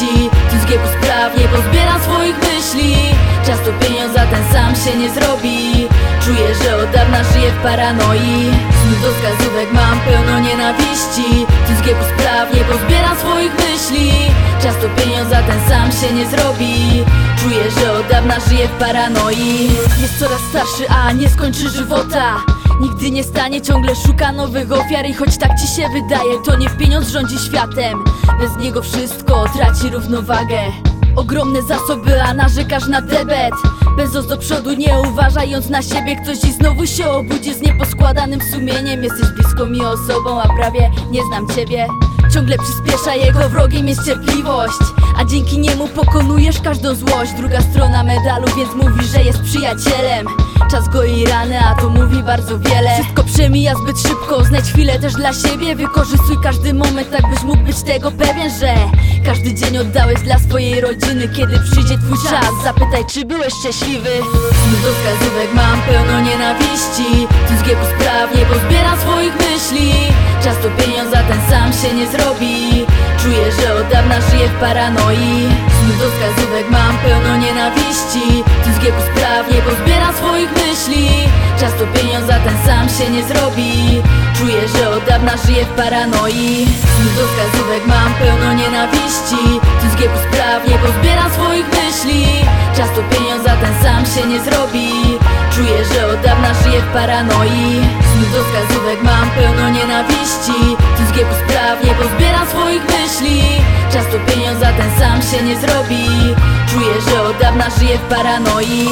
nienawiści Tu zgiełku spraw nie pozbieram swoich myśli. Czas to ten sam się nie zrobi. Czuję, że od dawna żyję w paranoi. Znów do wskazówek mam pełno nienawiści. Tu zgiełku spraw nie pozbieram swoich myśli. Czas to ten sam się nie zrobi. Czuję, że od dawna żyję w paranoi. Jest coraz starszy, a nie skończy żywota Nigdy nie stanie, ciągle szuka nowych ofiar I choć tak ci się wydaje, to nie pieniądz rządzi światem. Bez niego wszystko traci równowagę. Ogromne zasoby, a narzekasz na debet. Bezos do przodu nie uważając na siebie Ktoś ci znowu się obudzi. Z nieposkładanym sumieniem Jesteś blisko mi osobą, a prawie nie znam ciebie Ciągle przyspiesza jego wrogiem jest cierpliwość. A dzięki niemu pokonujesz każdą złość. Druga strona medalu, więc mówi, że jest przyjacielem. Czas goi rany, a to mówi bardzo wiele. Wszystko przemija zbyt szybko, znajdź chwilę też dla siebie. Wykorzystuj każdy moment, tak byś mógł być tego pewien, że Każdy dzień oddałeś dla swojej rodziny Kiedy przyjdzie twój czas, zapytaj czy byłeś szczęśliwy? Do wskazówek mam pełno nienawiści się nie zrobi. Czuję, że od dawna żyję w paranoi. Znów do wskazówek mam pełno nienawiści. Tu zgiełku spraw nie pozbieram swoich myśli. Czas to pieniądz, a ten sam się nie zrobi. Czuję, że od dawna żyję w paranoi. Znów do wskazówek mam pełno nienawiści. Tu zgiełku spraw nie pozbieram swoich myśli. Czas to pieniądz, a ten sam się nie zrobi Czuję, że od dawna żyję w paranoi. Znów do wskazówek mam pełno nienawiści. Tu zgiełku spraw nie pozbieram swoich myśli. Czas to pieniądz, a ten sam się nie zrobi. Czuję, że od dawna żyję w paranoi